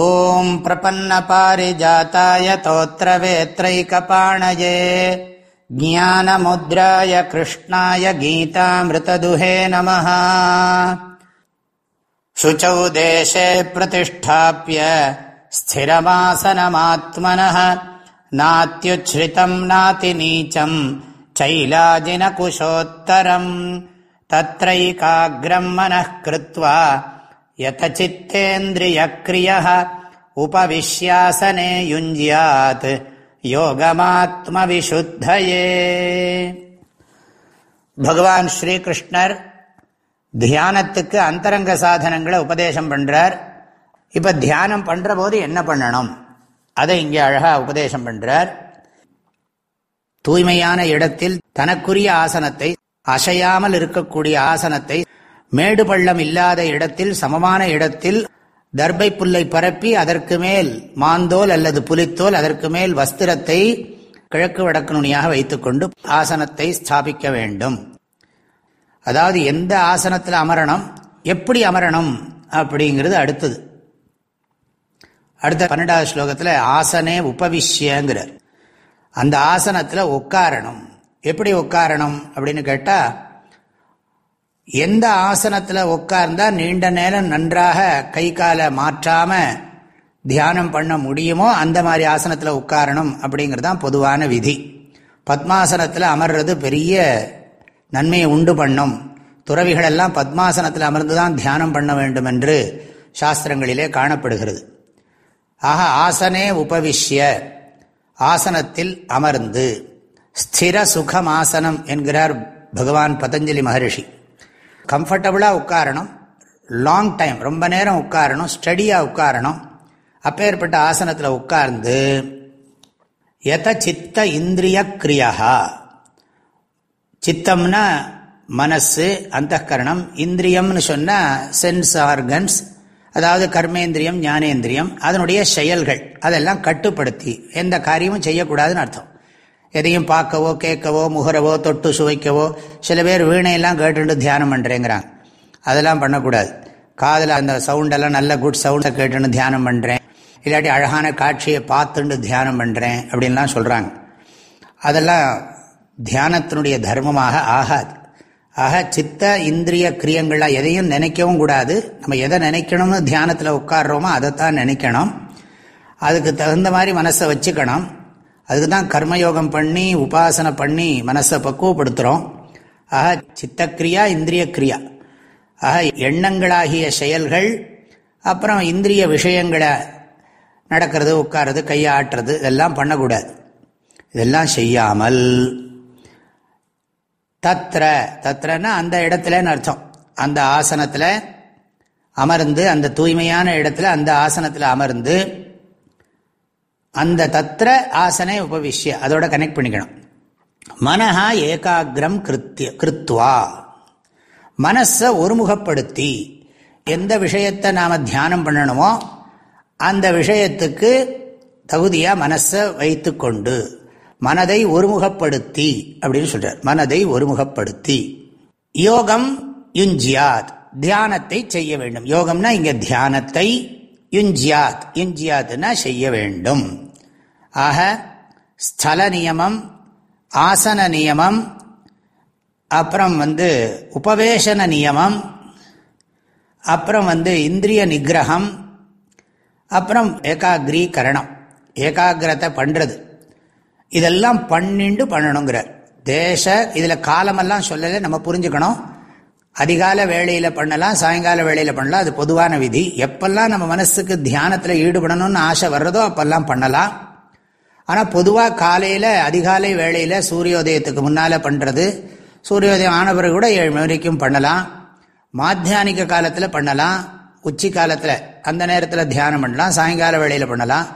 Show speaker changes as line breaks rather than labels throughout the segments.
ॐ प्रपन्नपारिजाताय तोत्रवेत्रैकपाणये ज्ञानमुद्राय कृष्णाय गीतामृतदुहे नमः शुचौ देशे प्रतिष्ठाप्य स्थिरमासनमात्मनः नात्युच्छ्रितम् नातिनीचम् चैलाजिनकुशोत्तरम् तत्रैकाग्रम् मनः कृत्वा யதச்சித்தேந்திரியக்ரிய உபவிஷ்யாசனே யுஞ்சியாத் யோகமாத்ம விஷுத்தயே பகவான் ஸ்ரீகிருஷ்ணர் தியானத்துக்கு அந்தரங்க சாதனங்களை உபதேசம் பண்றார். இப்ப தியானம் பண்ணுற போது என்ன பண்ணணும்? அதை இங்கே அழகா உபதேசம் பண்றார். தூய்மையான இடத்தில் தனக்குரிய ஆசனத்தை அசையாமல் இருக்கக்கூடிய ஆசனத்தை மேடு பள்ளம் இல்லாத இடத்தில் சமமான இடத்தில் தர்பை புல்லை பரப்பி அதற்கு மேல் மாந்தோல் அல்லது புலித்தோல் அதற்கு மேல் வஸ்திரத்தை கிழக்கு வடக்கு நுனியாக வைத்துக்கொண்டு ஆசனத்தை ஸ்தாபிக்க வேண்டும். அதாவது எந்த ஆசனத்தில் அமரணும் எப்படி அமரணும் அப்படிங்கிறது அடுத்தது. அடுத்த பன்னெண்டாவது ஸ்லோகத்தில் ஆசனே உபவிஷ்யங்கிறார். அந்த ஆசனத்தில் உட்காரணும். எப்படி உட்காரணும் அப்படின்னு கேட்டால் எந்த ஆசனத்தில் உட்கார்ந்தா நீண்ட நேரம் நன்றாக கை காலை மாற்றாமல் தியானம் பண்ண முடியுமோ அந்த மாதிரி ஆசனத்தில் உட்காரணும் அப்படிங்கிறது தான் பொதுவான விதி. பத்மாசனத்தில் அமர்றது பெரிய நன்மையை உண்டு பண்ணும். துறவிகளெல்லாம் பத்மாசனத்தில் அமர்ந்து தான் தியானம் பண்ண வேண்டும் என்று சாஸ்திரங்களிலே காணப்படுகிறது. ஆக ஆசனே உபவிஷ்ய. ஆசனத்தில் அமர்ந்து. ஸ்திர சுகமாசனம் என்கிறார் பகவான் பதஞ்சலி மகரிஷி. கம்ஃபர்டபுளாக உட்காரணும். லாங் டைம் ரொம்ப நேரம் உட்காரணும். ஸ்டடியாக உட்காரணும். அப்பேற்பட்ட ஆசனத்தில் உட்கார்ந்து எத சித்த இந்திரிய கிரியா சித்தம்னா மனசு அந்த கரணம் இந்திரியம்னு சொன்னால் சென்ஸ் ஆர்கன்ஸ் அதாவது கர்மேந்திரியம் ஞானேந்திரியம் அதனுடைய செயல்கள் அதெல்லாம் கட்டுப்படுத்தி எந்த காரியமும் செய்யக்கூடாதுன்னு அர்த்தம். எதையும் பார்க்கவோ கேட்கவோ முகரவோ தொட்டு சுவைக்கவோ சில பேர் வீணையெல்லாம் கேட்டுட்டு தியானம் பண்ணுறேங்கிறாங்க அதெல்லாம் பண்ணக்கூடாது. காதில் அந்த சவுண்டெல்லாம் நல்ல குட் சவுண்டை கேட்டுன்னு தியானம் பண்ணுறேன் இல்லாட்டி அழகான காட்சியை பார்த்துண்டு தியானம் பண்ணுறேன் அப்படின்லாம் சொல்கிறாங்க அதெல்லாம் தியானத்தினுடைய தர்மமாக ஆகாது. ஆக சித்த இந்திரிய கிரியங்களாக எதையும் நினைக்கவும் கூடாது. நம்ம எதை நினைக்கணும்னு தியானத்தில் உட்காடுறோமோ அதைத்தான் நினைக்கணும். அதுக்கு தகுந்த மாதிரி மனசை வச்சுக்கணும். அதுக்கு தான் கர்மயோகம் பண்ணி உபாசனை பண்ணி மனசை பக்குவப்படுத்துகிறோம் ஆக சித்தக்கிரியா இந்திரிய கிரியா ஆக எண்ணங்களாகிய செயல்கள் அப்புறம் இந்திரிய விஷயங்களை நடக்கிறது உட்கார்றது கையை ஆட்டுறது இதெல்லாம் பண்ணக்கூடாது. இதெல்லாம் செய்யாமல். தத்ர தத்ரன்னா அந்த இடத்துலன்னு அர்த்தம். அந்த ஆசனத்தில் அமர்ந்து அந்த தூய்மையான இடத்துல அந்த ஆசனத்தில் அமர்ந்து அந்த தத்திர ஆசனை உபவிஷ்ய. அதோட கனெக்ட் பண்ணிக்கணும். மனஹா ஏகாகிரம் கிருத்திய கிருத்வா. மனசை ஒருமுகப்படுத்தி எந்த விஷயத்தை நாம் தியானம் பண்ணணுமோ அந்த விஷயத்துக்கு தகுதியாக மனசை வைத்து கொண்டு மனதை ஒருமுகப்படுத்தி அப்படின்னு சொல்கிறார் மனதை ஒருமுகப்படுத்தி. யோகம் யுஞ்சியாத். தியானத்தை செய்ய வேண்டும். யோகம்னா இங்கே தியானத்தை யுஞ்சியாத் யுஞ்சியாத்னா செய்ய வேண்டும். ஆக ஸ்தல நியமம் ஆசன நியமம் அப்புறம் வந்து உபவேசன நியமம் அப்புறம் வந்து இந்திரிய நிகிரகம் அப்புறம் ஏகாகிரீகரணம் ஏகாகிரத்தை பண்ணுறது இதெல்லாம் பண்ணிண்டு பண்ணணுங்கிறார். தேச இதில் காலமெல்லாம் சொல்லலை நம்ம புரிஞ்சுக்கணும். அதிகால வேளையில் பண்ணலாம் சாயங்கால வேளையில் பண்ணலாம். அது பொதுவான விதி. எப்பெல்லாம் நம்ம மனசுக்கு தியானத்தில் ஈடுபடணும்னு ஆசை வர்றதோ அப்பெல்லாம் பண்ணலாம். ஆனால் பொதுவாக காலையில் அதிகாலை வேளையில் சூரியோதயத்துக்கு முன்னால் பண்ணுறது சூரியோதயம் ஆன பிறகு கூட ஏழு வரைக்கும் பண்ணலாம். மாத்தியானிக்க காலத்தில் பண்ணலாம் உச்சி காலத்தில் அந்த நேரத்தில் தியானம் பண்ணலாம் சாயங்கால வேளையில் பண்ணலாம்.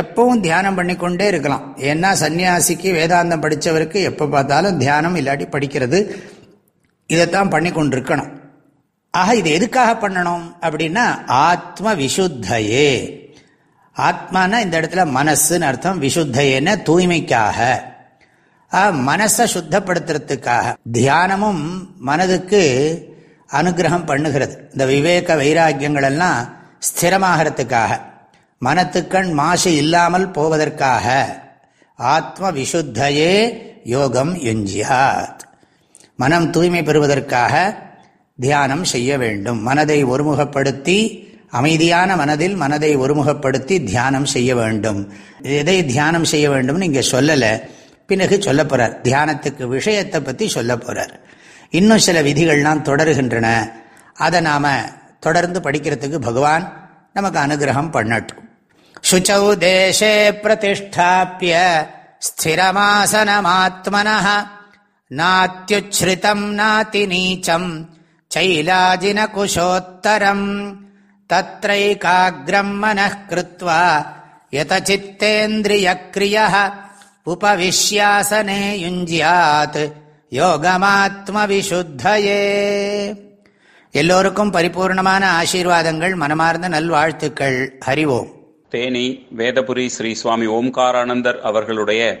எப்பவும் தியானம் பண்ணிக்கொண்டே இருக்கலாம். ஏன்னா சன்னியாசிக்கு வேதாந்தம் படித்தவருக்கு எப்போ பார்த்தாலும் தியானம் இல்லாட்டி படிக்கிறது இதைத்தான் பண்ணி கொண்டிருக்கணும் ஆக இது எதுக்காக பண்ணணும்? அப்படின்னா ஆத்ம விசுத்தையே ஆத்மானா இந்த இடத்துல மனசுன்னு அர்த்தம் விசுத்தையேன தூய்மைக்காக. மனசை சுத்தப்படுத்துறதுக்காக. தியானமும் மனதுக்கு அனுகிரகம் பண்ணுகிறது. இந்த விவேக வைராக்கியங்கள் எல்லாம் ஸ்திரமாகிறதுக்காக. மனத்துக்கண் மாசு இல்லாமல் போவதற்காக. ஆத்ம விசுத்தையே யோகம் யுஞ்சியாத். மனம் தூய்மை பெறுவதற்காக தியானம் செய்ய வேண்டும். மனதை ஒருமுகப்படுத்தி அமைதியான மனதில் மனதை ஒருமுகப்படுத்தி தியானம் செய்ய வேண்டும். எதை தியானம் செய்ய வேண்டும்னு இங்கே சொல்லலை. பிறகு சொல்ல போகிறார் தியானத்துக்கு விஷயத்தை பற்றி சொல்ல போகிறார் இன்னும் சில விதிகள்லாம் தொடருகின்றன. அதை நாம் தொடர்ந்து படிக்கிறதுக்கு பகவான் நமக்கு அனுகிரகம் பண்ணட்டும். சுச்சௌ தேசே பிரதிஷ்டாப்பிய ஸ்திரமாசனமாத்மனா நாத்தியுச்ரிதம் நாதி நீச்சம் சைலாஜின குஷோத்தரம் தத்ரைகாகிரம் மனः கிருத்வா யதசித்தேந்திரியக்ரியः உபவிஷ்யாசனே யுஞ்சியாத் யோகமாத்ம விசுத்தயே எல்லோருக்கும் பரிபூர்ணமான ஆசீர்வாதங்கள் மனமார்ந்த நல்வாழ்த்துக்கள். ஹரிவோம்
தேனி வேதபுரி ஸ்ரீ சுவாமி ஓம்காரானந்தர் அவர்களுடைய